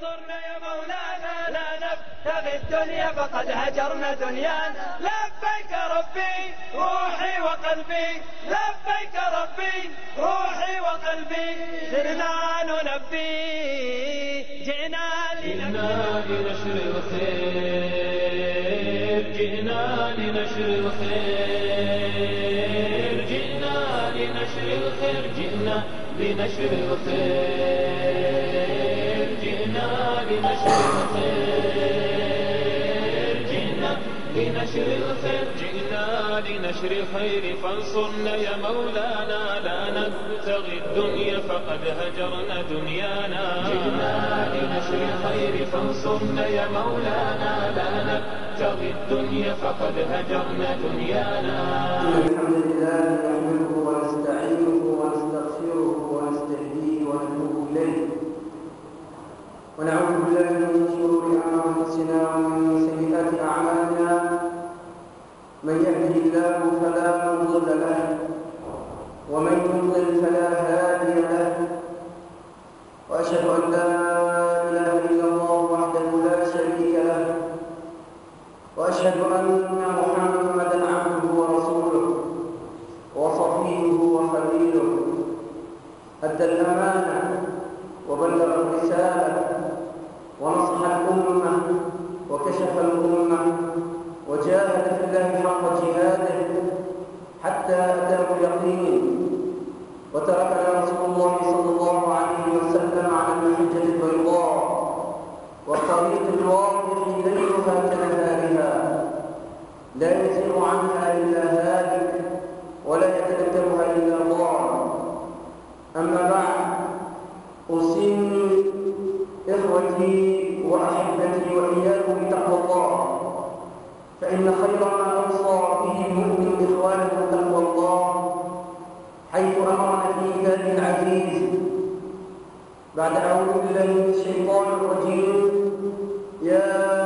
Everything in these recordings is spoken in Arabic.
فانصرنا يا مولانا لا نبتغي الدنيا فقد هجرنا دنيانا. لبيك ربي روحي وقلبي. لبيك ربي روحي وقلبي. جئنا جئنا لنشر الخير جئنا لنشر الخير جئنا لنشر الخير جئنا لنشر الخير. لنشر الخير جئنا لنشر الخير فانصرنا يا مولانا لا نبتغي الدنيا فقد هجرنا دنيانا جئنا لنشر الخير فانصرنا يا مولانا لا نبتغي الدنيا فقد هجرنا دنيانا الحمد لله ونعوذ بالله من شرور أنفسنا ومن سيئات أعمالنا. من يهده الله فلا مضل له ومن يضلل فلا هادي له. وأشهد أن لا إله إلا الله وحده لا شريك له. وأشهد أن محمدا عبده ورسوله وصفيه وخليله. أدى الأمانة وبلغ الرسالة ونصح الأمة وكشف الأمة وجاهد في الله حق جهاده حتى أتاه اليقين وتركنا رسول الله صلى الله عليه وسلم على المحجة البيضاء والطريق الواضح ليلها كنهارها لا يزيغ عنها إلا هالك ولا يتذكرها إلا ضال أما بعد اوصيني إخوتي وأحبتي وإياكم بتقوى الله فإن خير ما أوصى به المؤمن إخوانه تقوى الله حيث أمرنا في كتابه العزيز بعد أعوذ بالله من الشيطان الرجيم يا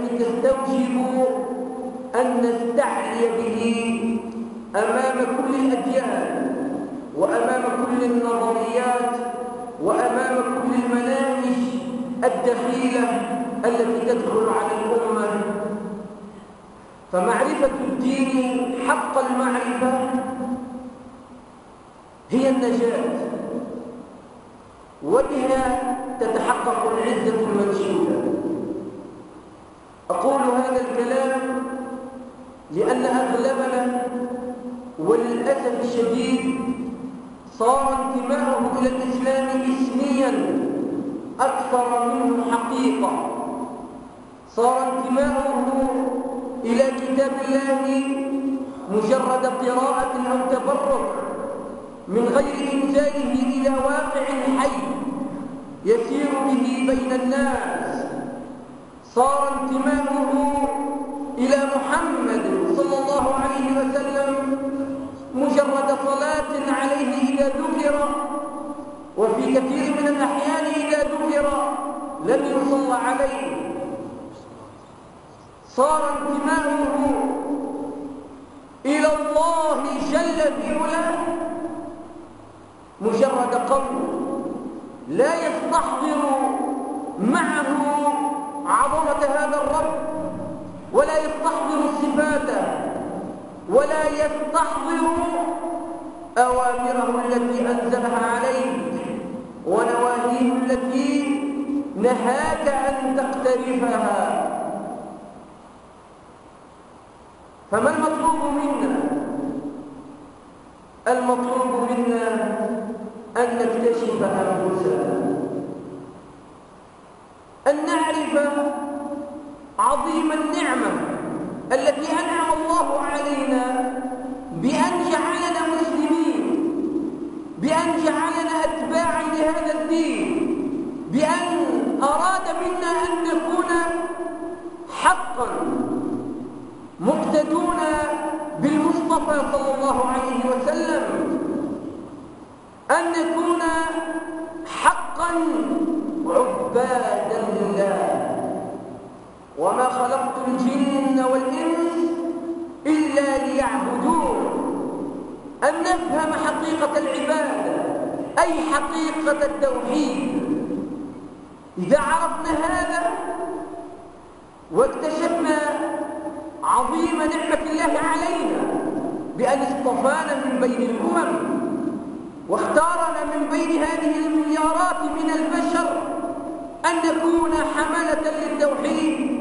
التي تستوجب أن نستعلي به أمام كل الأديان وأمام كل النظريات وأمام كل المناهج الدخيلة التي تدخل على الأمة. فمعرفة الدين حق المعرفة هي النجاة وبها تتحقق العزة المنشودة. لأن أغلبنا وللأسف الشديد صار انتماؤه إلى الإسلام اسميا أكثر منه حقيقة. صار انتماؤه إلى كتاب الله مجرد قراءة أو تبرك من غير إنزاله إلى واقع حي يسير به بين الناس. صار انتماؤه إلى محمد صلى الله عليه وسلم مجرد صلاة عليه إذا ذكر وفي كثير من الأحيان إذا ذكر لم يصلى عليه. صار انتماؤه إلى الله جل في علاه مجرد قول لا يستحضر معه يستحضر صفاته ولا يستحضر أوامره التي أنزلها عليك ونواهيه التي نهاك أن تقترفها فما المطلوب منا؟ المطلوب منا أن نكتشف أنفسنا أن نعرف عظيم النعمة التي أنعم الله علينا بأن جعلنا مسلمين بأن جعلنا أتباعا لهذا الدين بأن أراد منا أن نكون حقا مقتدون بالمصطفى صلى الله عليه وسلم أن نكون حقا عبادا لله. وما خلقت الجن والإنس إلا ليعبدون أن نفهم حقيقة العبادة أي حقيقة التوحيد. إذا عرفنا هذا واكتشفنا عظيم نعمة الله علينا بأن اصطفانا من بين الأمم واختارنا من بين هذه المليارات من البشر أن نكون حملة للتوحيد.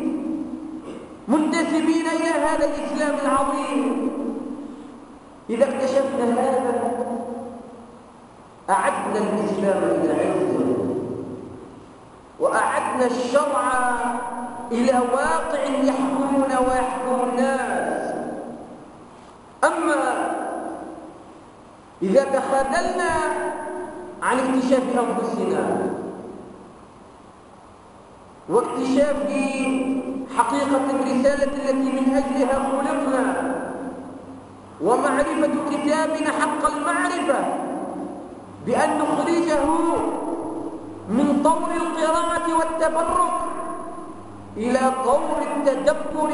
منتسبين إلى هذا الإسلام العظيم. إذا اكتشفنا هذا أعدنا الإسلام إلى عزه وأعدنا الشرع إلى واقع يحكمنا ويحكم الناس. أما إذا تخاذلنا عن اكتشاف أنفسنا واكتشاف حقيقة الرسالة التي من أجلها خلقنا ومعرفة كتابنا حق المعرفة بأن نخرجه من طور القراءة والتبرك إلى طور التدبر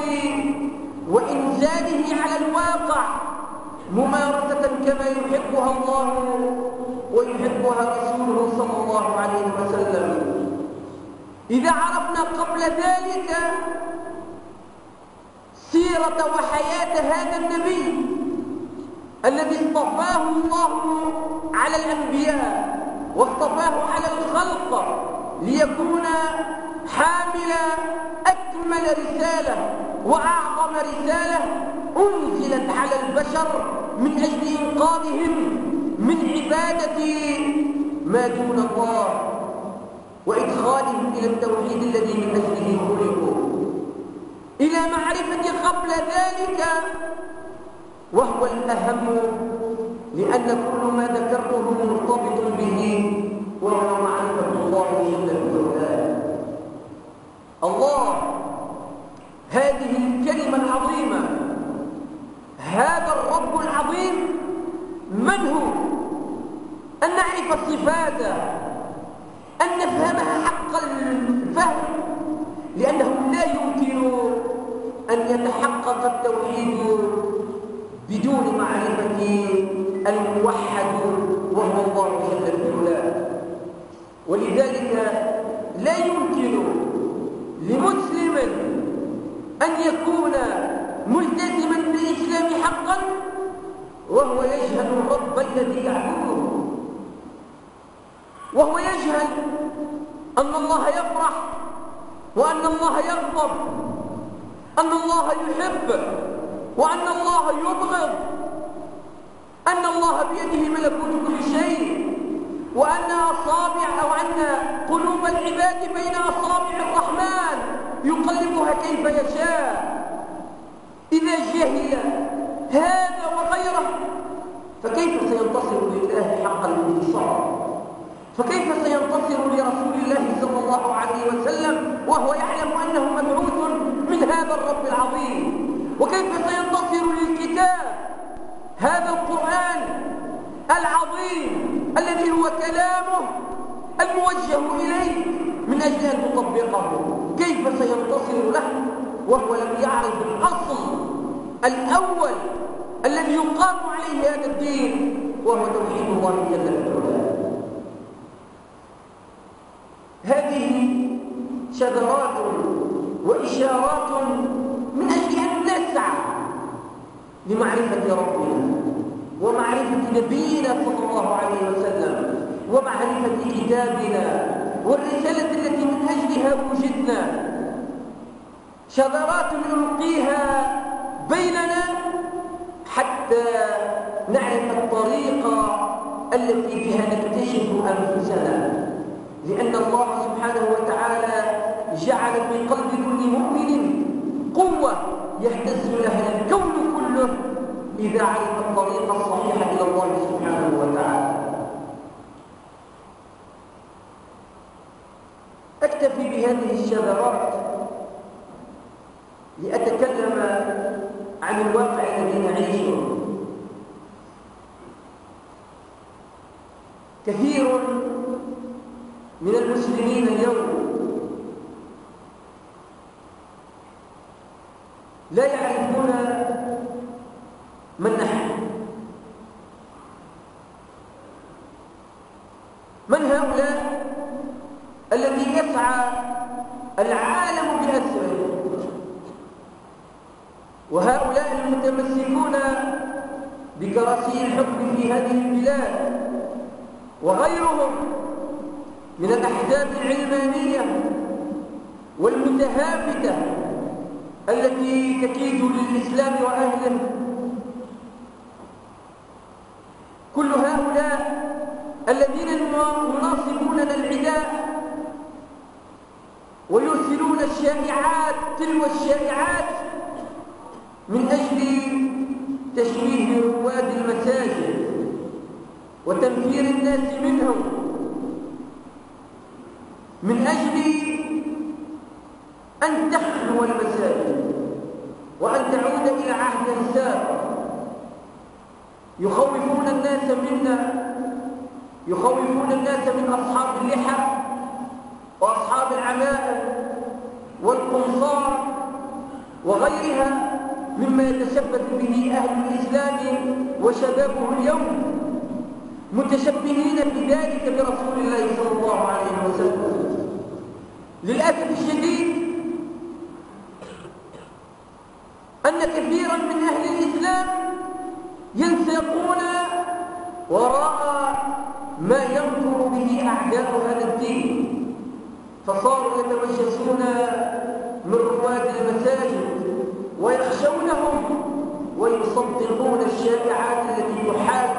وإنزاله على الواقع ممارسة كما يحبها الله ويحبها رسوله صلى الله عليه وسلم. إذا عرفنا قبل ذلك سيرة وحياة هذا النبي الذي اصطفاه الله على الأنبياء واصطفاه على الخلق ليكون حامل أكمل رسالة وأعظم رسالة أنزلت على البشر من أجل إنقاذهم من عبادة ما دون الله وإدخالهم إلى التوحيد الذي من أجله خلقوا. إلى معرفة قبل ذلك وهو الأهم لأن كل ما ذكرته مرتبط به وهو معرفة الله جل وعلا الله هذه الكلمة العظيمة هذا الرب العظيم من هو؟ أن نعرف صفاته أن نفهمها حق الفهم لأنه لا يمكن أن يتحقق التوحيد بدون معرفة الموحد وهو الله جل وعلا. ولذلك لا يمكن لمسلم أن يكون ملتزما بالإسلام حقا وهو يجهل الرب الذي يعبده. وهو يجهل أن الله يفرح وأن الله يغضب أن الله يحب وأن الله يبغض أن الله بيده ملكوت كل شيء وأن أصابع أو أن قلوب العباد بين أصابع الرحمن يقلبها كيف يشاء. إذا جهل هذا وغيره فكيف سينتصر لله حق الانتصار فكيف سينتصر لرسول الله صلى الله عليه وسلم وهو يعلم أنه مبعوث من هذا الرب العظيم وكيف سينتصر للكتاب هذا القرآن العظيم الذي هو كلامه الموجه إليه من أجل أن تطبقه. كيف سينتصر له؟ وهو لم يعرف الأصل الأول الذي يقام عليه هذا الدين وهو توحيد الله جل وعلا. هذه شذرات وإشارات من أجل أن نسعى لمعرفة ربنا. ومعرفة نبينا صلى الله عليه وسلم ومعرفة كتابنا والرسالة التي من أجلها وجدنا شذرات نلقيها بيننا حتى نعرف الطريقة التي بها نكتشف أنفسنا. لأن الله سبحانه وتعالى جعل في قلب كل مؤمن قوة يهتز لها الكون كله. إذا عرف الطريق الصحيح إلى الله سبحانه وتعالى. أكتفي بهذه الشذرات لأتكلم عن الواقع الذي نعيشه. كثير من المسلمين اليوم لا يعرفون من نحن من هؤلاء الذي يسعى العالم بأسره وهؤلاء المتمسكون بكراسي الحكم في هذه البلاد وغيرهم من الأحزاب العلمانية والمتهافتة التي تكيد للإسلام وأهله كل هؤلاء الذين يناصبون العداء ويرسلون الشائعات تلو الشائعات من أجل تشويه رواد المساجد وتنفير الناس منهم من أجل أن تخلو المساجد وأن تعود إلى عهد سابق يخوفون الناس منا يخوفون الناس من أصحاب اللحى وأصحاب العمائم والقنصار وغيرها مما يتشبث به أهل الإسلام وشبابه اليوم متشبهين بذلك برسول الله صلى الله عليه وسلم. للأسف الشديد أن كثيرا من أهل الإسلام ينساقون وراء ما ينكر به أعداء هذا الدين فصاروا يتمشسون من رواد المساجد ويخشونهم ويصدقون الشائعات التي تحاك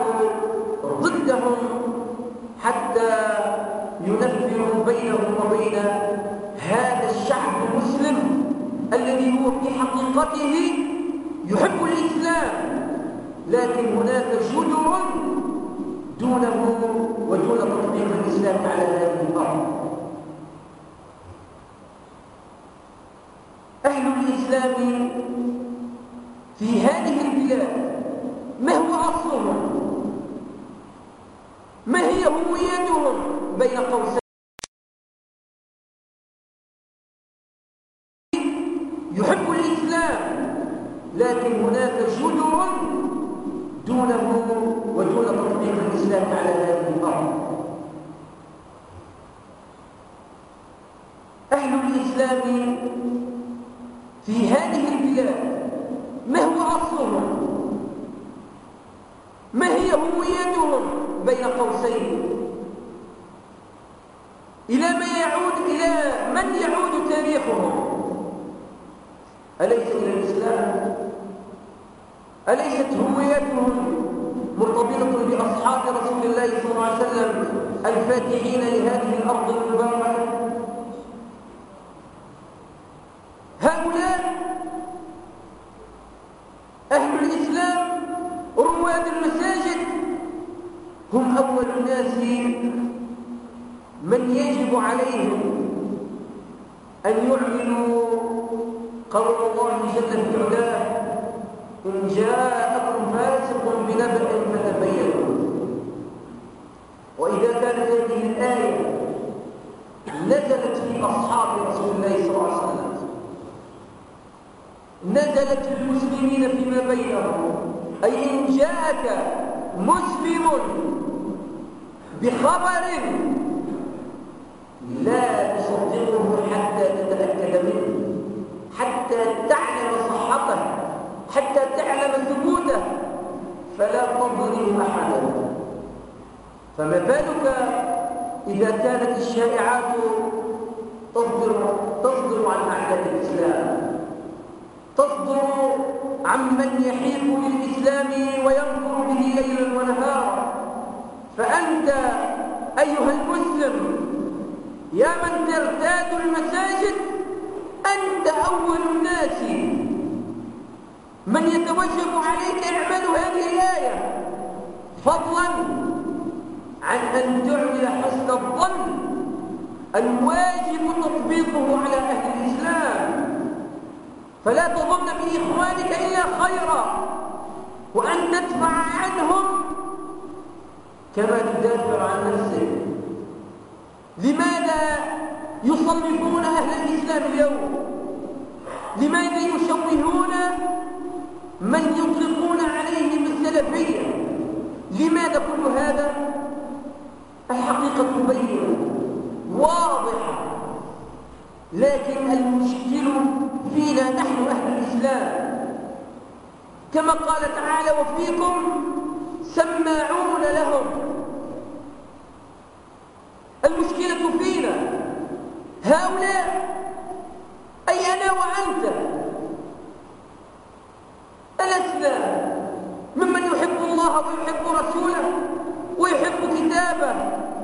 ضدهم حتى ينفروا بينهم وبين هذا الشعب المسلم الذي هو في حقيقته يحب الإسلام. لكن هناك جدر دونه ودون تطبيق الإسلام على هذه الأرض. أهل الإسلام في هذه البلاد ما هو أصلهم؟ ما هي هويتهم بين قوسين؟ يحب الإسلام لكن هناك جدر دونه ودون تطبيق الإسلام على هذه الأرض. أهل الإسلام في هذه البلاد أصلهم ما هي هويتهم بين قوسين؟ إلى من يعود إلى من يعود تاريخهم؟ أليس إلى الإسلام؟ أليست هويتهم مرتبطة بأصحاب رسول الله صلى الله عليه وسلم الفاتحين لهذه الأرض المباركة هؤلاء أهل الإسلام رواد المساجد هم أول الناس من يجب عليهم أن يعملوا قول الله جل في علاه إن جاءكم فاسق بنبأ فتبينوا وإذا كانت هذه الآية نزلت في أصحاب رسول الله صلى الله عليه وسلم نزلت في المسلمين فيما بينهم أي إن جاءك مسلم بخبر لا تصدقه حتى تتأكد منه حتى تعلم صحته حتى تعلم ثبوته فلا تظلم أحدا. فما بالك إذا كانت الشائعات تصدر تصدر عن أعداء الإسلام؟ تصدر عمن يحيط بالإسلام وينظر به ليلا ونهارا. فأنت أيها المسلم يا من ترتاد المساجد أنت أول الناس. من يتوجب عليك إعمال هذه الآية فضلا عن أن تعمل حسن الظن. الواجب تطبيقه على أهل الإسلام. فلا تظن بإخوانك إلا خيرا وأن تدفع عنهم كما تدافع عن نفسك. لماذا يصنفون أهل الإسلام اليوم؟ لماذا يشوهون من يطلقون عليه بالسلفية لماذا كل هذا؟ الحقيقة بينة واضحة لكن المشكل فينا نحن أهل الإسلام. كما قال تعالى وفيكم سماعون لهم المشكلة فينا. هؤلاء أي أنا وأنت ألسنا ممن يحب الله ويحب رسوله ويحب كتابه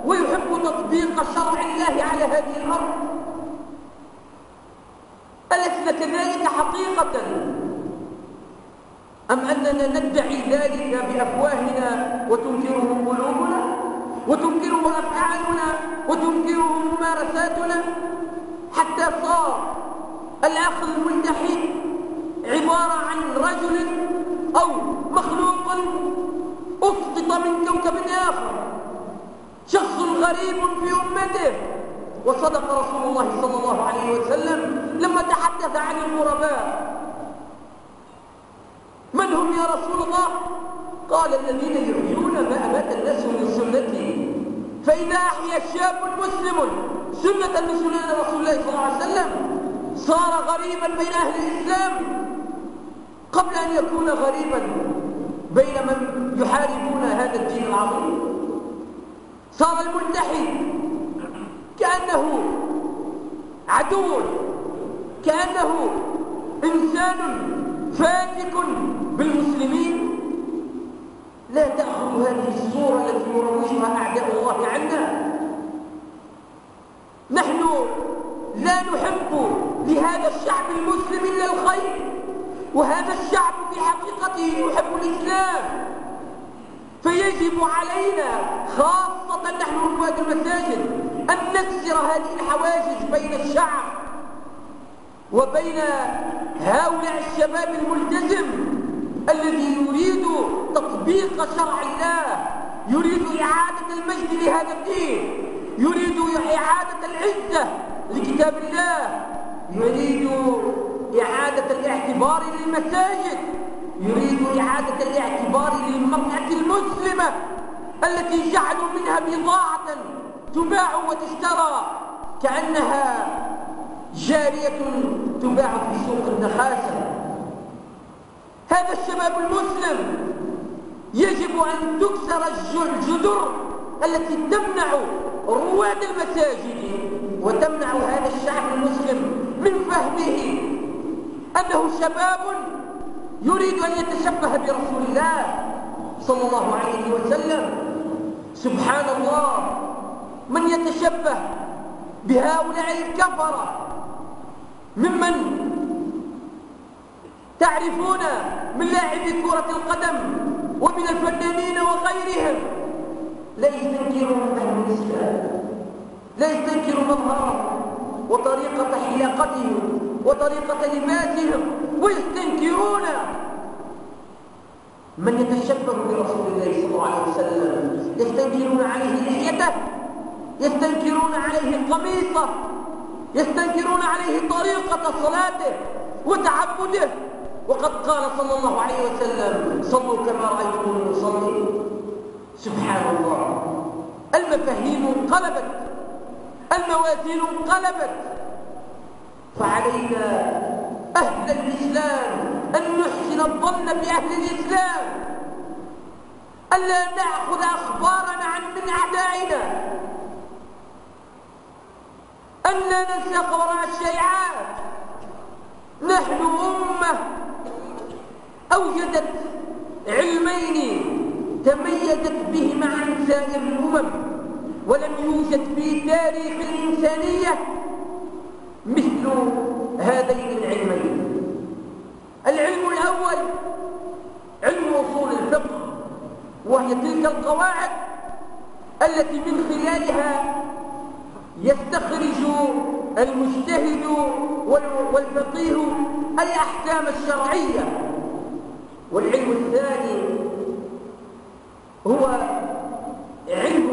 ويحب تطبيق شرع الله على هذه الأرض. ألسنا كذلك حقيقة؟ أم أننا ندعي ذلك بأفواهنا وتنكره قلوبنا؟ وتنكره أفعالنا وتنكره ممارساتنا. حتى صار العقل الملتحي عبارة عن رجل أو مخلوق أسقط من كوكب آخر. شخص غريب في أمته. وصدق رسول الله صلى الله عليه وسلم لما تحدث عن الغرباء. من هم يا رسول الله؟ قال الذين يحيون ما أمات الناس من سنته فإذا أحيا الشاب مسلم سنة سنن رسول الله صلى الله عليه وسلم صار غريبا بين أهل الإسلام قبل أن يكون غريبا بين من يحاربون هذا الدين العظيم. صار الملتحي كأنه عدو كأنه إنسان فاتك بالمسلمين. لا تأخذ هذه الصورة التي يروجها أعداء الله عنا. نحن لا نحب لهذا الشعب المسلم إلا الخير وهذا الشعب في حقيقته يحب الإسلام. فيجب علينا خاصة نحن رواد المساجد أن نكسر هذه الحواجز بين الشعب وبين هؤلاء الشباب الملتزم الذي يريد تطبيق شرع الله يريد إعادة المجد لهذا الدين يريد إعادة العزة لكتاب الله يريد إعادة الاعتبار للمساجد يريد إعادة الاعتبار للمرأة المسلمة التي جعلوا منها بضاعة تباع وتشترى كأنها جارية تباع في سوق النخاسة هذا الشباب المسلم يجب أن تكسر الجدر التي تمنع رواد المساجد وتمنع هذا الشعب المسلم من فهمه أنه شباب يريد أن يتشبه برسول الله صلى الله عليه وسلم. سبحان الله من يتشبه بهؤلاء الكفرة؟ ممن تعرفون من لاعبي كرة القدم ومن الفنانين وغيرهم. لا يستنكرون أهل الإسلام. لا يستنكروا مظهرهم وطريقة حلاقتهم وطريقة لباسهم ويستنكرون من يتشبه برسول الله صلى الله عليه وسلم. يستنكرون عليه لحيته. يستنكرون عليه قميصه. يستنكرون عليه طريقة صلاته وتعبده. وقد قال صلى الله عليه وسلم صلوا كما رأيتموني يصلي. سبحان الله المفاهيم انقلبت. الموازين انقلبت. فعلينا أهل الإسلام أن نحسن الظن بأهل الإسلام. ألا نأخذ أخبارنا عن من أعدائنا أن ننساق وراء الشيعات. نحن أمة أوجدت علمين تميزت بهما عن سائر الأمم ولم يوجد في تاريخ الإنسانية مثل هذين العلمين. العلم الأول علم أصول الفقه وهي تلك القواعد التي من خلالها يستخرج المجتهد والفقيه الأحكام الشرعية. والعلم الثاني هو علم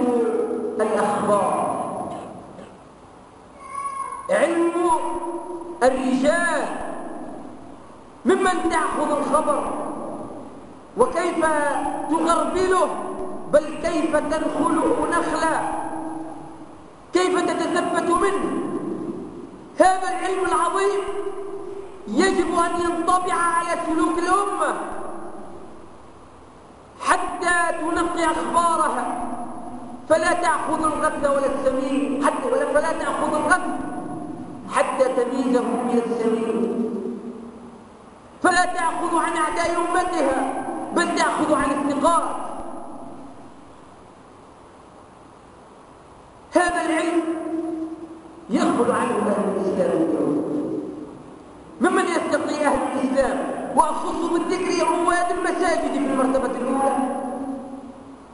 الأخبار. علم الرجال. ممن تأخذ الخبر؟ وكيف تغربله بل كيف تنخله نخلا كيف تتثبت منه؟ هذا العلم العظيم يجب أن ينطبع على سلوك الأمة. حتى تنقي أخبارها. فلا تأخذ الغث ولا السمين. حتى ولا فلا تأخذ الغث حتى تميزه من السمين. فلا تأخذ عن أعداء أمتها بل تأخذ عن الثقات. هذا العلم يغفل عنه أهل الإسلام اليوم. ممن يستقي أهل الإسلام؟ وأخص بالذكر رواد المساجد في المرتبة الأولى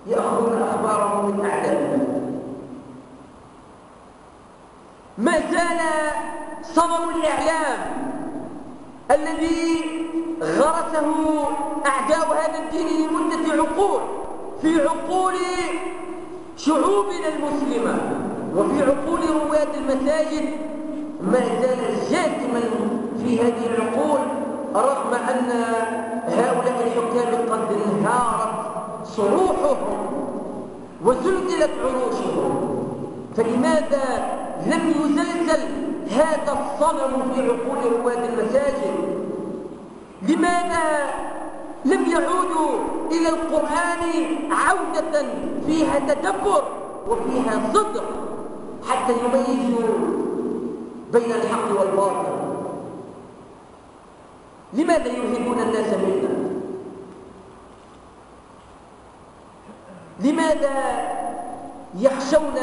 يأخذون أخبارهم من أعدائهم ما زال صمم الإعلام الذي غرسه أعداء هذا الدين لمدة عقول في عقول شعوبنا المسلمة وفي عقول رواد المساجد. ما زال جاثما في هذه العقول. رغم أن هؤلاء الحكام قد انهارت صروحهم وزلزلت عروشهم فلماذا لم يزلزل هذا الصنم في عقول رواد المساجد؟ لماذا لم يعودوا إلى القرآن عودة فيها تدبر وفيها صدق حتى يميزوا بين الحق والباطل؟ لماذا يرهبون الناس منا؟ لماذا يخشون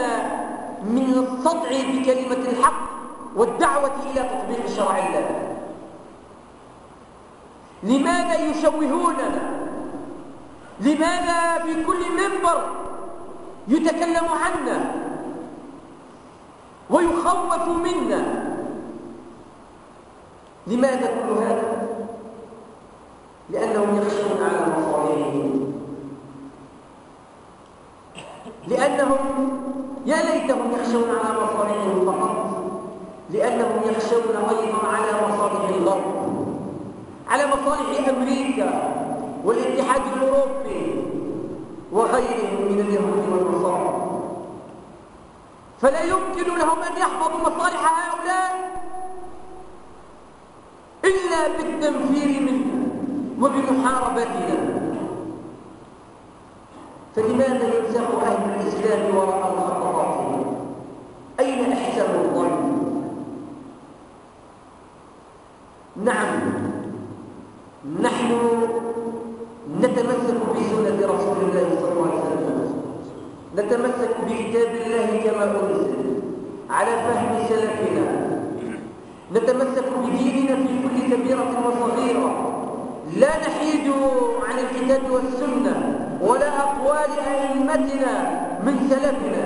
من الصدع بكلمة الحق والدعوة إلى تطبيق شرع الله؟ لماذا يشوهوننا؟ لماذا في كل منبر يتكلم عنا ويخوف منا؟ لماذا كل هذا؟ لأنهم يخشون على مصالحهم لأنهم يا ليتهم يخشون على مصالحهم فقط. لأنهم يخشون أيضا على مصالح الغرب. على مصالح أمريكا والاتحاد الأوروبي وغيرهم من اليهود والنصارى. فلا يمكن لهم أن يحفظوا مصالح هؤلاء إلا بالتنفير منا وبمحاربتنا فلماذا يلزق أهل الإسلام وراء مخططاتهم أين أحسن الظن؟ نعم نحن نتمسك بسنة رسول الله صلى الله عليه وسلم. نتمسك بكتاب الله كما أنزل على فهم سلفنا. نتمسك بديننا في كل كبيرة وصغيرة. لا نحيد عن الكتاب والسنة ولا أقوال أئمتنا من سلفنا.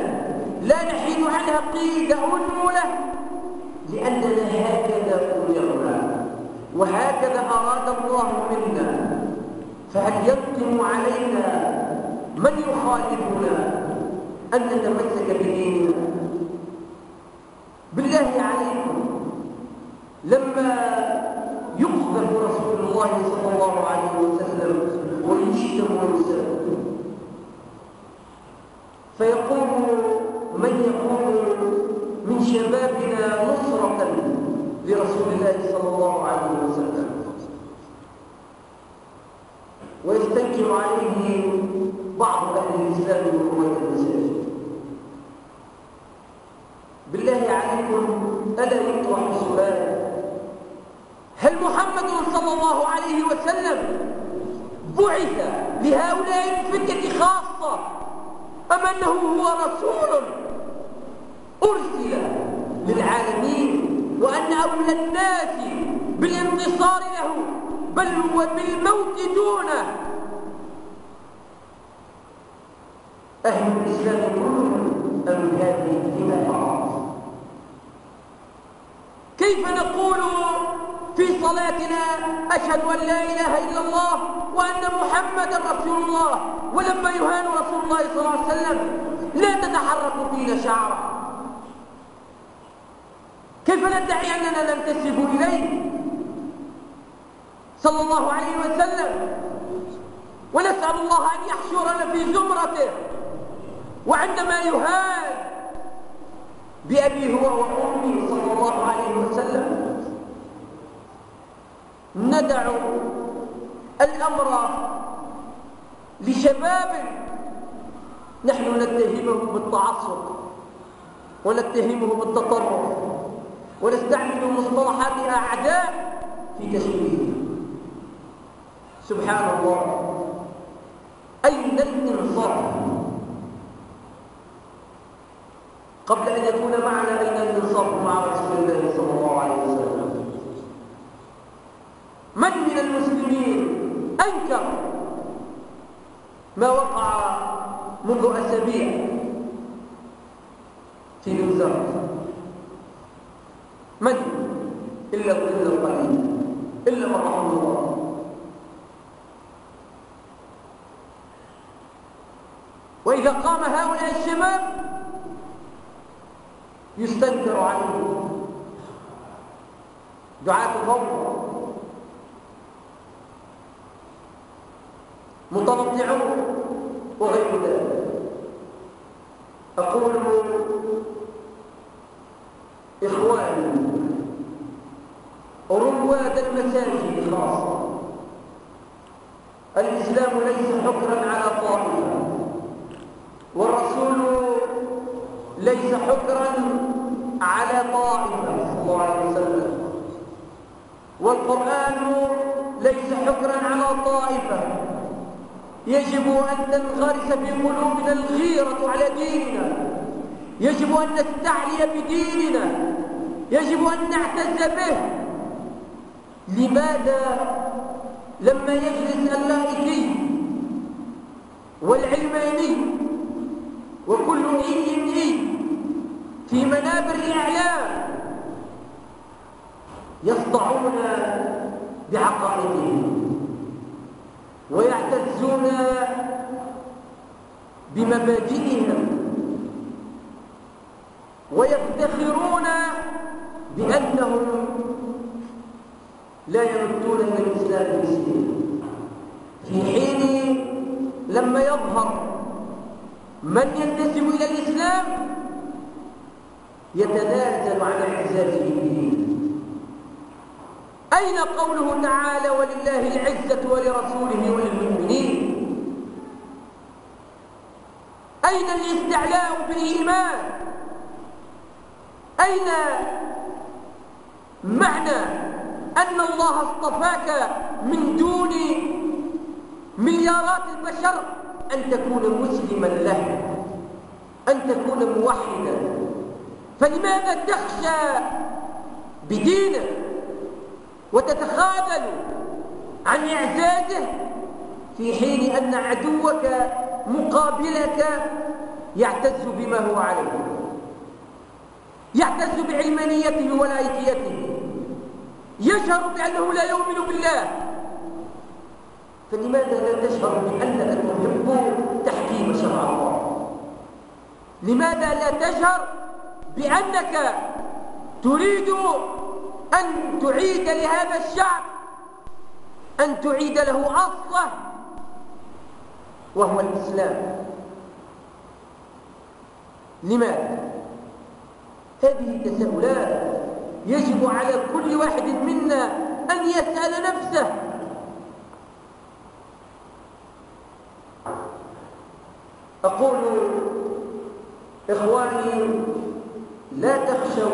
لا نحيد عنها قيد أنملة لأننا هكذا أمرنا وهكذا أراد الله منا. فهل يقدم علينا من يخالفنا أن نتمسك بديننا؟ بالله عليكم. لما يقذف رسول الله صلى الله عليه وسلم ويشتم ويسب فيقوم من يقوم من شبابنا نصرة لرسول الله صلى الله عليه وسلم. ويستنكر عليه بعض أهل الإسلام وقوة المساجد. بالله عليكم ألا يطرح سؤال هل محمد صلى الله عليه وسلم بعث لهؤلاء الفتية خاصة أم أنه هو رسول أرسل للعالمين وأن أولى الناس بالانتصار له بل وبالموت دونه؟ أهل الإسلام كلهم أم هذه الإمامات كيف نقول في صلاتنا أشهد أن لا إله إلا الله وأن محمدا رسول الله ولما يهان رسول الله صلى الله عليه وسلم لا تتحرك فينا شعرة. كيف ندعي أننا ننتسب إليه؟ صلى الله عليه وسلم. ونسأل الله أن يحشرنا في زمرته. وعندما يهان بأبي هو صلى الله عليه وسلم ندع الأمر لشباب نحن نتهمه بالتعصب ونتهمه بالتطرف ونستعمل مصطلحات أعداء في تشويه. سبحان الله. أين الإنصاف؟ قبل أن يكون معنا أين الإنصاف مع رسول الله صلى الله عليه وسلم؟ من من المسلمين؟ أنكر ما وقع منذ أسابيع في نيوزيلندا؟ من؟ إلا إلا القليل إلا من الله وإذا قام هؤلاء الشباب يستنكر عليهم دعاة الفوضى متنطعون وغير ذلك. أقول إخواني رواد المساجد خاصة. الإسلام ليس حكرا على طائفة والرسول ليس حكرا على طائفة صلى الله عليه وسلم. والقرآن ليس حكرا على طائفة. يجب أن تنغرس في قلوبنا الغيرة على ديننا. يجب أن نستعلي بديننا. يجب أن نعتز به. لماذا لما يجلس اللائكي والعلماني وكل إي إي في منابر الإعلام يصدعون بعقائدهم؟ ويعتزون بمبادئهم ويفتخرون بأنهم لا يردون إلى الإسلام مسلمين. في حين لما يظهر من ينتسب إلى الإسلام يتنازل عن اعتزازه به أين قوله تعالى ولله العزة ولرسوله وللمؤمنين؟ أين الاستعلاء بالإيمان أين معنى أن الله اصطفاك من دون مليارات البشر أن تكون مسلما له أن تكون موحدا؟ فلماذا تخشى بدينك وتتخاذل عن إعزازه في حين أن عدوك مقابلك يعتز بما هو عليه. يعتز بعلمانيته ولايكيته. يشعر بأنه لا يؤمن بالله. فلماذا لا تشعر بأنك تحب تحكيم شرع الله؟ لماذا لا تشعر بأنك تريد أن تعيد لهذا الشعب أن تعيد له أصله وهو الإسلام لماذا؟ هذه تساؤلات يجب على كل واحد منا أن يسأل نفسه أقول إخواني لا تخشوا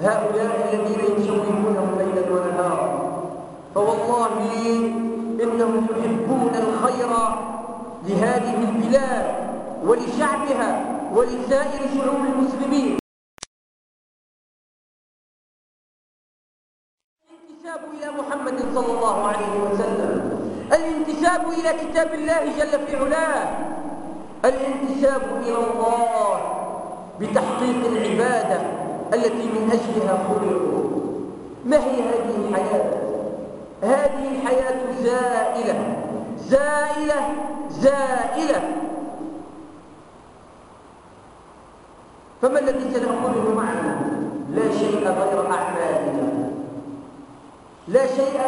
هؤلاء الذين يشوهونهم ليلا ونهارا. فوالله إنهم يحبون الخير لهذه البلاد ولشعبها ولسائر شعوب المسلمين. الانتساب إلى محمد صلى الله عليه وسلم. الانتساب إلى كتاب الله جل في علاه. الانتساب إلى الله بتحقيق العبادة. التي من أجلها خلقوا ما هي هذه الحياة؟ هذه الحياة زائلة زائلة زائلة فما الذي سنأخذه معنا؟ لا شيء غير أعمالنا لا شيء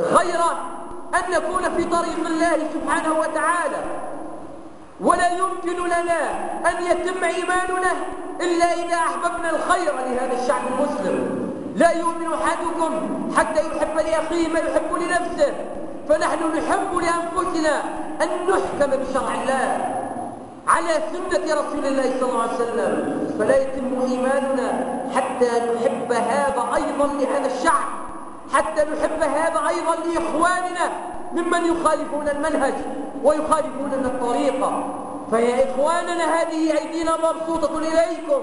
غير أن نكون في طريق الله سبحانه وتعالى ولا يمكن لنا أن يتم إيماننا إلا إذا أحببنا الخير لهذا الشعب المسلم. لا يؤمن أحدكم حتى يحب لأخيه ما يحب لنفسه. فنحن نحب لأنفسنا أن نحكم بشرع الله على سنة رسول الله صلى الله عليه وسلم. فلا يتم إيماننا حتى نحب هذا أيضا لهذا الشعب. حتى نحب هذا أيضا لإخواننا ممن يخالفون المنهج ويخالفون الطريقة. فيا إخواننا هذه أيدينا مبسوطة إليكم.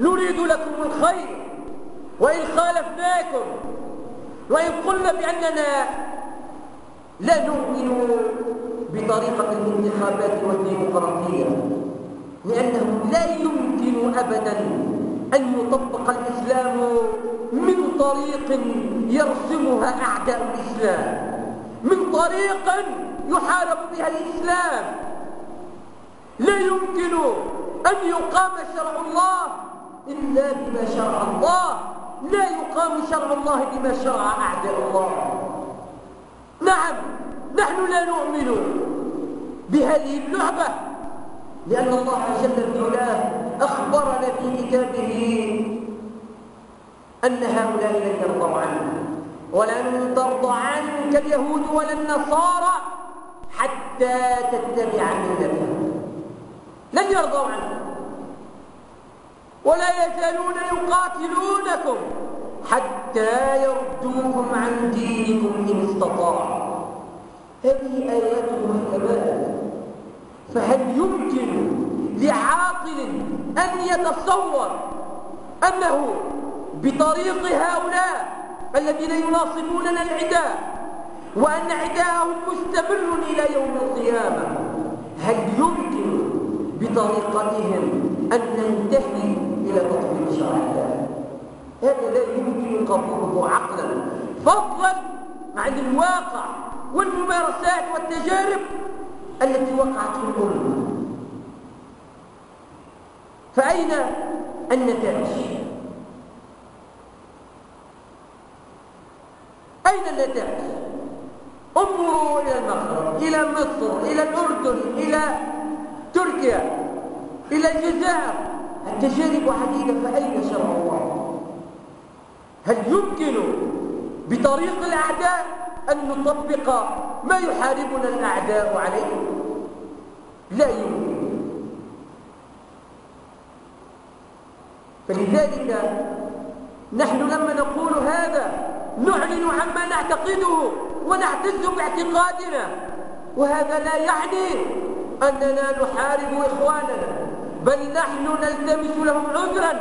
نريد لكم الخير. وإن خالفناكم وإن قلنا بأننا لا نؤمن بطريقة الانتخابات والديمقراطية لأنه لا يمكن أبدا أن يطبق الإسلام من طريق يرسمها أعداء الإسلام من طريق يحارب بها الإسلام. لا يمكن أن يقام شرع الله إلا بما شرع الله. لا يقام شرع الله بما شرع أعداء الله. نعم نحن لا نؤمن بهذه اللعبة لأن الله جل وعلا أخبرنا في كتابه أن هؤلاء لن يرضوا عنه ولن ترضى عنك اليهود ولا النصارى حتى تتبع ملتهم. لن يرضوا عنك ولا يزالون يقاتلونكم حتى يردوكم عن دينكم إن استطاعوا. هذه آيات محكمات فهل يمكن لعاقل أن يتصور أنه بطريق هؤلاء الذين يناصبوننا العداء وأن عداءهم مستمر إلى يوم القيامة؟ هل يمكن بطريقتهم أن ننتهي إلى تطبيق شرع الله هذا لا يمكن قبوله عقلا فضلا عن الواقع والممارسات والتجارب التي وقعت في الأمة فأين النتائج؟ أين النتائج؟ انظروا إلى المغرب إلى مصر إلى الأردن إلى تركيا إلى الجزائر التجارب عديدة فأين شرع الله؟ هل يمكن بطريق الأعداء أن نطبق ما يحاربنا الأعداء عليه؟ لا يمكن فلذلك نحن لما نقول هذا نعلن عما نعتقده ونعتز باعتقادنا وهذا لا يعني أننا نحارب إخواننا بل نحن نلتمس لهم عذرا.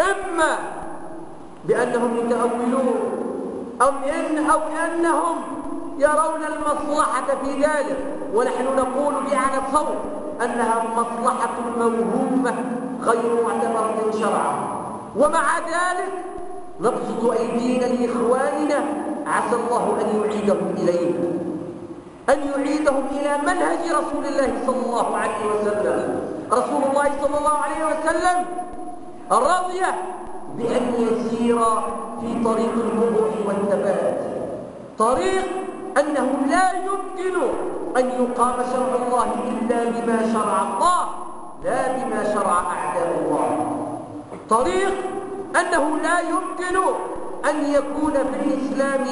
إما بأنهم يتأولون أو, إن أو أنهم يرون المصلحة في ذلك ونحن نقول بأعلى صوت أنها مصلحة موهومة غير معتبرة شرعا. ومع ذلك نبسط أيدينا لإخواننا عسى الله أن يعيدهم إلينا. أن يعيدهم إلى منهج رسول الله صلى الله عليه وسلم. رسول الله صلى الله عليه وسلم رضي بأن يسير في طريق الوضوح والثبات طريق أنه لا يمكن أن يقام شرع الله إلا بما شرع الله لا بما شرع أعداء الله. طريق أنه لا يمكن أن يكون في الإسلام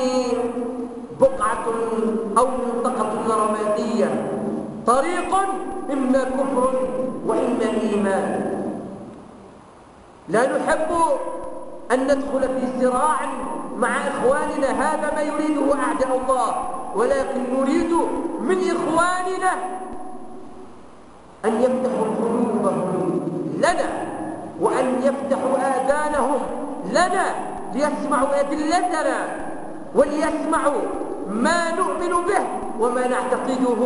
بقعة أو منطقة رمادية طريق إما كفر وإما إيمان. لا نحب أن ندخل في صراع مع إخواننا هذا ما يريده أعداء الله. ولكن نريد من إخواننا أن يفتحوا قلوبهم لنا وأن يفتحوا آذانهم لنا ليسمعوا أدلتنا وليسمعوا ما نؤمن به وما نعتقده.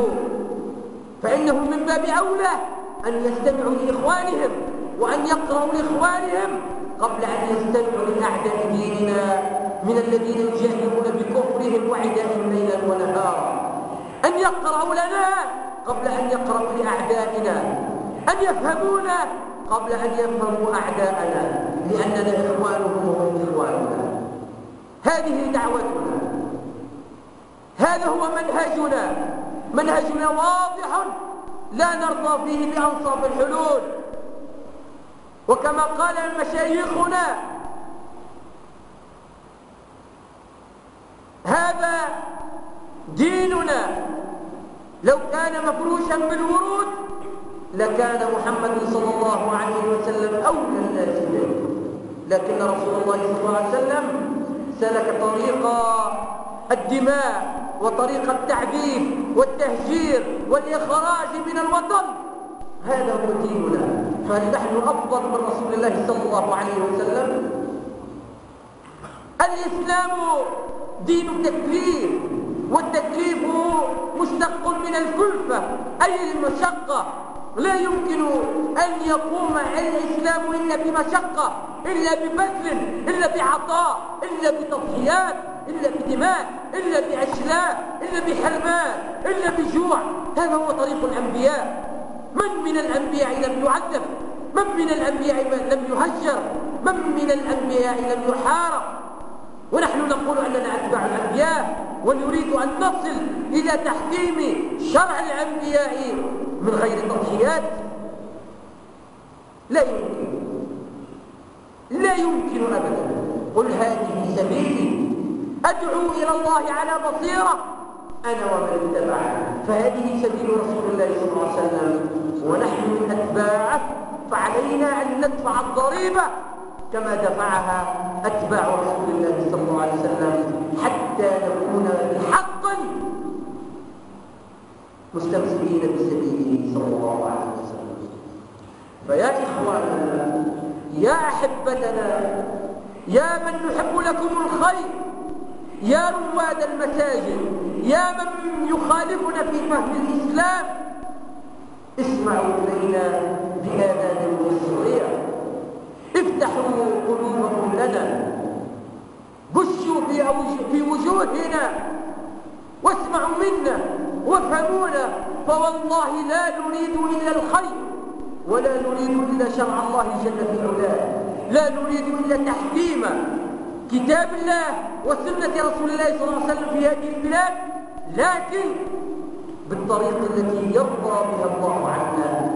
فإنه من باب أولى أن يستمعوا لإخوانهم وأن يقرأوا لإخوانهم قبل أن يستمعوا لأعداء ديننا من الذين يجاهرون بكفرهم وعدائهم ليلا ونهارا أن يقرأوا لنا قبل أن يقرأوا لأعدائنا. أن يفهمونا قبل أن يفهموا أعداءنا لأننا إخوانهم وهم إخواننا. هذه دعوتنا. هذا هو منهجنا. منهجنا واضح لا نرضى فيه بأنصاف الحلول. وكما قال مشايخنا هذا ديننا. لو كان مفروشا بالورود لكان محمد صلى الله عليه وسلم أولى الناس به. لكن رسول الله صلى الله عليه وسلم سلك طريق الدماء وطريق التعذيب والتهجير والإخراج من الوطن. هذا هو ديننا. فهل نحن أفضل من رسول الله صلى الله عليه وسلم؟ الإسلام دين التكليف والتكليف مشتق من الكلفة أي المشقة. لا يمكن أن يقوم الإسلام إلا بمشقة إلا ببذل إلا بعطاء إلا بتضحيات. إلا بدماء إلا بأشلاء إلا بحرمان إلا بجوع. هذا هو طريق الأنبياء. من من الأنبياء لم يعذب؟ من من الأنبياء لم يهجر؟ من من الأنبياء لم يحارب؟ ونحن نقول أننا أتباع الأنبياء ونريد أن نصل إلى تحكيم شرع الأنبياء من غير تضحيات. لا يمكن. لا يمكن أبدا. قل هذه سبيلي. أدعو إلى الله على بصيرة. أنا ومن اتبعني فهذه سبيل رسول الله صلى الله عليه وسلم. ونحن من أتباعه. فعلينا أن ندفع الضريبة. كما دفعها أتباع رسول الله صلى الله عليه وسلم. حتى نكون بحق مستمسكين بسبيله صلى الله عليه وسلم. فيا إخواننا يا أحبتنا يا من نحب لكم الخير. يا رواد المساجد يا من يخالفنا في فهم الإسلام اسمعوا إلينا بآذان مصرية افتحوا قلوبكم لنا. بشوا في, في وجوهنا. واسمعوا منا وافهمونا. فوالله لا نريد إلا الخير ولا نريد إلا شرع الله جل في علاه. لا نريد إلا تحكيم كتاب الله وسنة رسول الله صلى الله عليه وسلم في هذه البلاد لكن بالطريقة التي يرضى بها الله عنا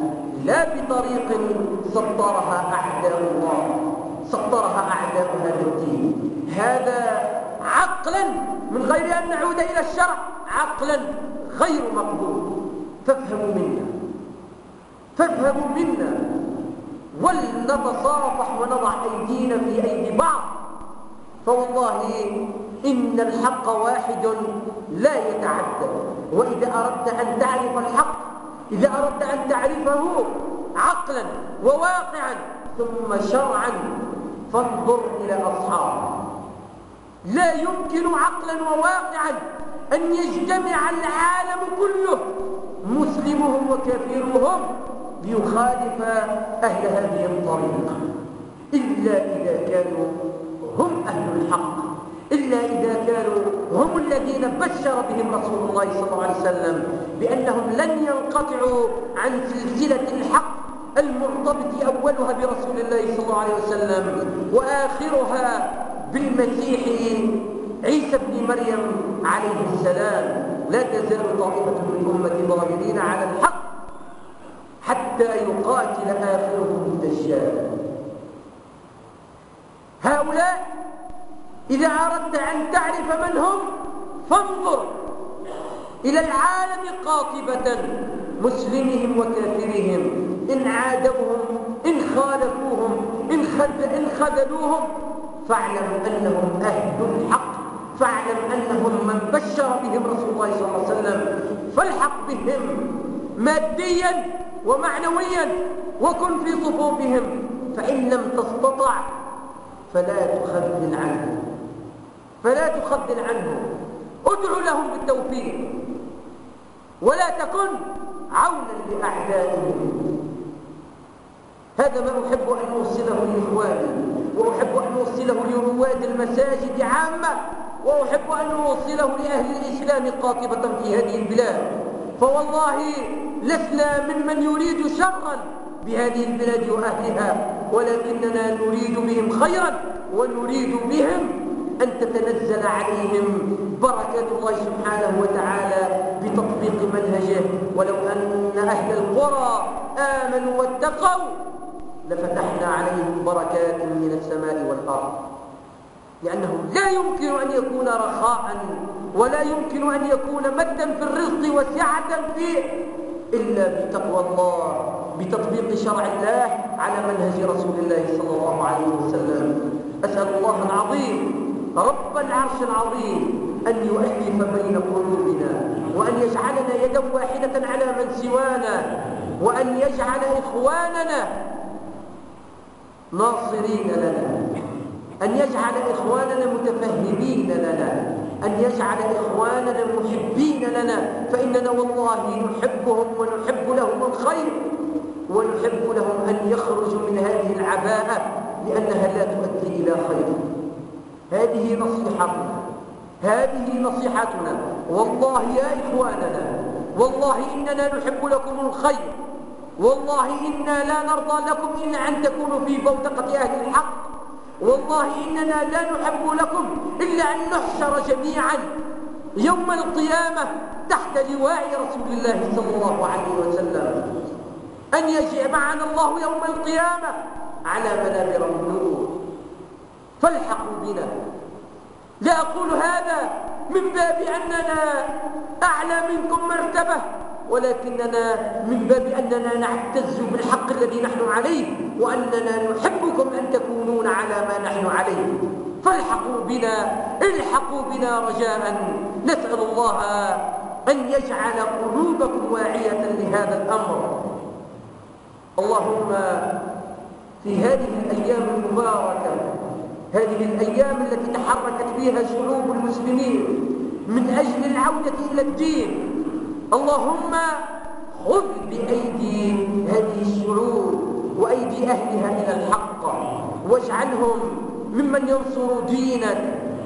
لا بطريق سطرها أعداء الله سطرها أعداء هذا الدين. هذا عقلا من غير أن نعود إلى الشرع عقلا غير مقبول. فافهموا منا فافهموا منا ولنتصافح ونضع أيدينا في أيدي بعض. فوالله إن الحق واحد لا يتعدد وإذا أردت أن تعرف الحق إذا أردت أن تعرفه عقلا وواقعا ثم شرعا فانظر إلى أصحابه لا يمكن عقلا وواقعا أن يجتمع العالم كله. مسلمهم وكافرهم ليخالف أهل هذه الطريقة إلا إذا كانوا هم أهل الحق إلا إذا كانوا هم الذين بشر بهم رسول الله صلى الله عليه وسلم بأنهم لن ينقطعوا عن سلسلة الحق المرتبط أولها برسول الله صلى الله عليه وسلم وآخرها بالمسيح عيسى بن مريم عليه السلام. لا تزال طائفة من أمة ظاهرين على الحق حتى يقاتل آخرهم الدجال هؤلاء إذا أردت أن تعرف من هم فانظر إلى العالم قاطبة مسلمهم وكافرهم. إن عادوهم إن خالفوهم إن خذلوهم فاعلم أنهم أهل الحق. فاعلم أنهم من بشر بهم رسول الله صلى الله عليه وسلم. فالحق بهم ماديا ومعنويا وكن في صفوفهم. فإن لم تستطع فلا تخذل عنه فلا تخذل عنه. ادعو لهم بالتوفيق. ولا تكن عونا لأعدائهم. هذا ما أحب أن أوصله لإخواني وأحب أن أوصله لرواد المساجد عامة وأحب أن أوصله لأهل الإسلام قاطبة في هذه البلاد. فوالله لسنا ممن يريد شرا بهذه البلاد وأهلها ولكننا نريد بهم خيرا ونريد بهم أن تتنزل عليهم بركات الله سبحانه وتعالى بتطبيق منهجه. ولو أن أهل القرى آمنوا واتقوا لفتحنا عليهم بركات من السماء والأرض. لأنه لا يمكن أن يكون رخاء ولا يمكن أن يكون مدا في الرزق وسعة فيه إلا بتقوى الله بتطبيق شرع الله على منهج رسول الله صلى الله عليه وسلم. أسأل الله العظيم رب العرش العظيم أن يؤلف بين قلوبنا وأن يجعلنا يدا واحدة على من سوانا وأن يجعل إخواننا ناصرين لنا. أن يجعل إخواننا متفهمين لنا. أن يجعل إخواننا محبين لنا. فإننا والله نحبهم ونحب لهم الخير ونحب لهم أن يخرجوا من هذه العباءة لأنها لا تؤدي إلى خير. هذه نصيحتنا. هذه نصيحتنا. والله يا إخواننا والله إننا نحب لكم الخير. والله إنا لا نرضى لكم إلا أن تكونوا في بوتقة أهل الحق. والله إننا لا نحب لكم إلا أن نحشر جميعا يوم القيامة تحت لواء رسول الله صلى الله عليه وسلم. أن يجمعنا الله يوم القيامة على منابر النور. فالحقوا بنا. لا أقول هذا من باب أننا أعلى منكم مرتبة ولكننا من باب أننا نعتز بالحق الذي نحن عليه وأننا نحبكم أن تكونون على ما نحن عليه. فالحقوا بنا الحقوا بنا رجاء. نسأل الله أن يجعل قلوبكم واعية لهذا الأمر. اللهم في هذه الأيام المباركة هذه الأيام التي تحركت فيها شعوب المسلمين من أجل العودة إلى الدين. اللهم خذ بأيدي هذه الشعوب وأيدي أهلها إلى الحق واجعلهم ممن ينصر دينك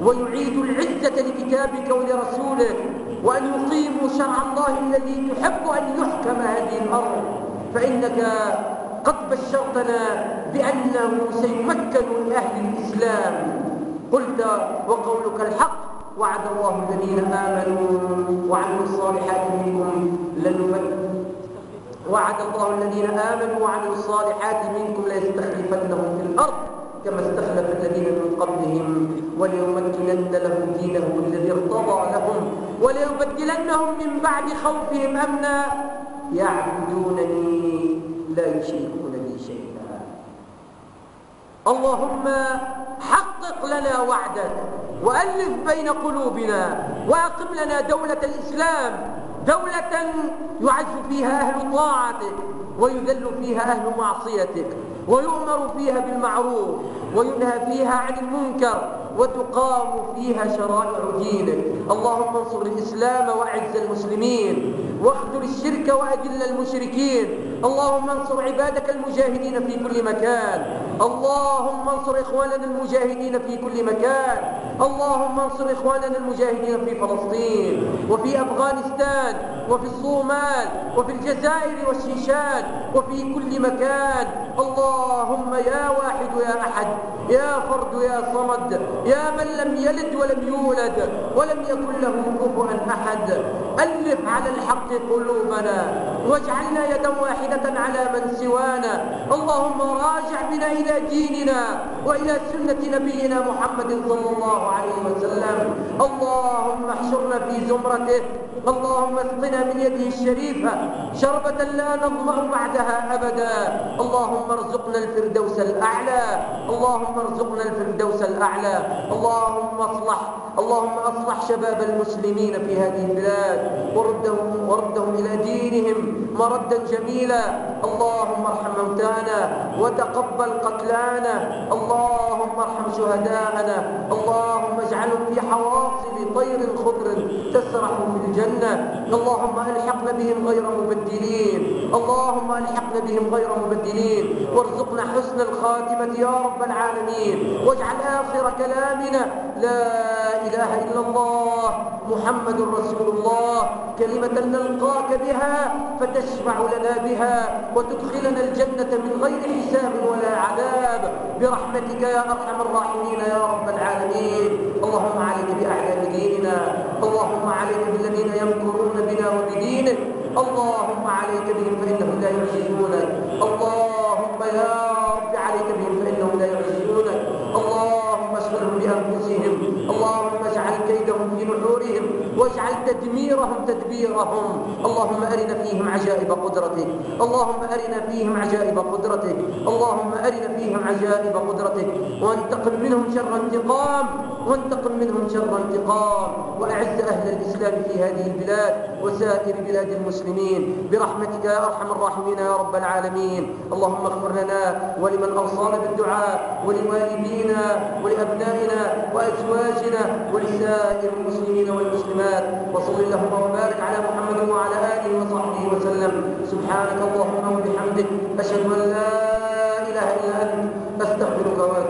ويعيد العزة لكتابك ولرسولك وأن يقيموا شرع الله الذي تحب أن يحكم هذه الأرض. فإنك قد بشرتنا بأنه سيمكن لأهل الإسلام. قلت وقولك الحق. وعد الله الذين آمنوا وعملوا الصالحات منكم لنمكن وعد الله الذين آمنوا وعملوا الصالحات منكم ليستخلفنهم في الأرض كما استخلف الذين من قبلهم. وليمكنن لهم دينهم الذي ارتضى لهم. وليبدلنهم من بعد خوفهم أمنا. يعبدونني لا يشركون بي شيئا. اللهم حقق لنا وعدك وألف بين قلوبنا وأقم لنا دولة الإسلام دولة يعز فيها أهل طاعتك ويذل فيها أهل معصيتك ويؤمر فيها بالمعروف وينهى فيها عن المنكر وتقام فيها شرائع دينك. اللهم انصر الإسلام وأعز المسلمين واخذل الشرك وأذل المشركين اللهم انصر عبادك المجاهدين في كل مكان. اللهم انصر إخواننا المجاهدين في كل مكان. اللهم انصر إخواننا المجاهدين في فلسطين وفي أفغانستان وفي الصومال وفي الجزائر والشيشان وفي كل مكان. اللهم يا واحد يا أحد. يا فرد يا صمد يا من لم يلد ولم يولد ولم يكن له كفوا أحد. ألف على الحق قلوبنا واجعلنا يدا واحدة على من سوانا. اللهم راجع بنا إلى ديننا وإلى سنة نبينا محمد صلى الله عليه وسلم. اللهم احشرنا في زمرته اللهم اسقنا من يده الشريفة شربة لا نظمأ بعدها أبدا. اللهم ارزقنا الفردوس الأعلى. اللهم ارزقنا الفردوس الأعلى. اللهم اصلح اللهم اصلح شباب المسلمين في هذه البلاد. وردهم وردهم إلى دينهم مردا جميلا. اللهم ارحم موتانا وتقبل قتلانا. اللهم ارحم شهداءنا. اللهم اجعلهم في حواصل طير خضر تسرح في الجنة. اللهم ألحقنا بهم غير مبدلين. اللهم ألحقنا بهم غير مبدلين. وارزقنا حسن الخاتمة يا رب العالمين. واجعل آخر كلامنا لا إله إلا الله محمد رسول الله. كلمة نلقاك بها فتشفع لنا بها وتدخلنا الجنة من غير حساب ولا عذاب. برحمتك يا أرحم الراحمين يا رب العالمين. اللهم عليك بأعداء ديننا اللهم عليك بالذين يمكرون بنا وبدينك. اللهم عليك بهم فإنهم لا يعجزونك اللهم يا رب عليك بهم فإنهم لا يعجزونك اللهم اشغلهم بأنفسهم اللهم اجعل كيدهم في نحورهم واجعل تدميرهم تدبيرهم. اللهم أرنا فيهم عجائب قدرتك. اللهم أرنا فيهم عجائب قدرتك. اللهم أرنا فيهم عجائب قدرتك. وانتقم منهم شر انتقام. وانتقم منهم شر انتقام. وأعز أهل الإسلام في هذه البلاد وسائر بلاد المسلمين. برحمتك يا أرحم الراحمين يا رب العالمين. اللهم اغفر لنا ولمن أوصانا بالدعاء ولوالدينا ولأبنائنا وأزواجنا ولسائر المسلمين والمسلمات. وصل اللهم وبارك على محمد وعلى آله وصحبه وسلم. سبحانك اللهم وبحمدك أشهد أن لا إله إلا أنت أستغفرك وأتوب